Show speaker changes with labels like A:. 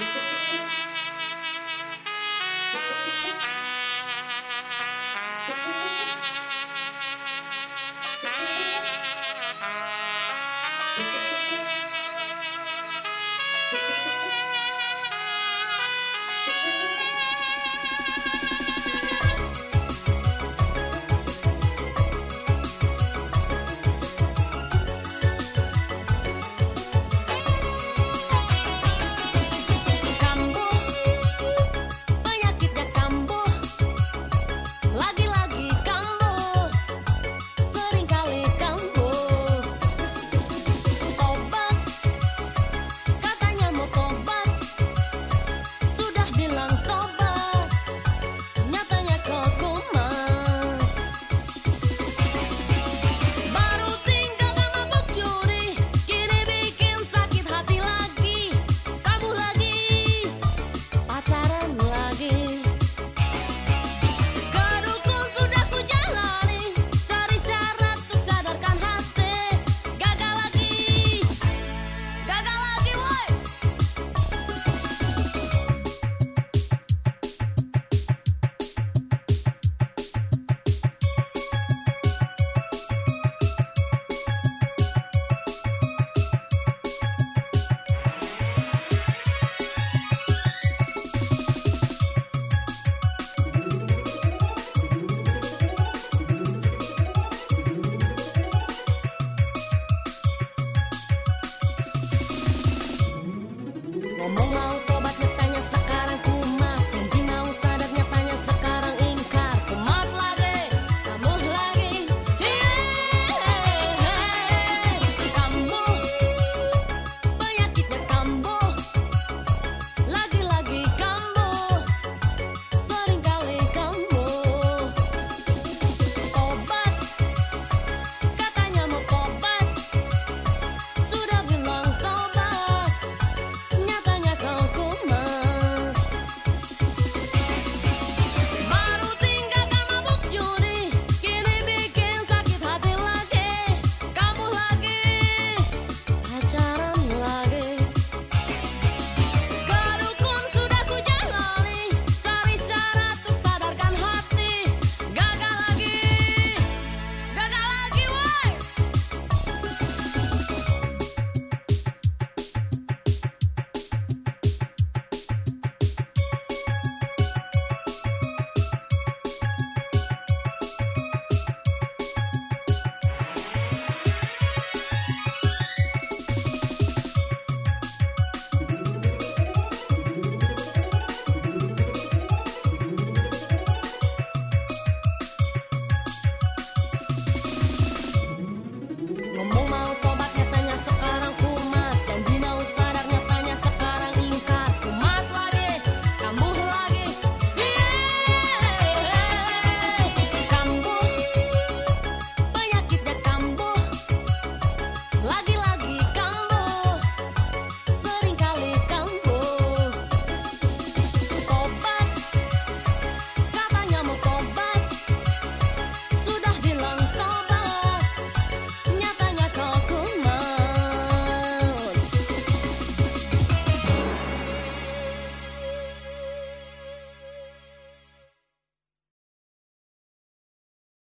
A: Thank you. como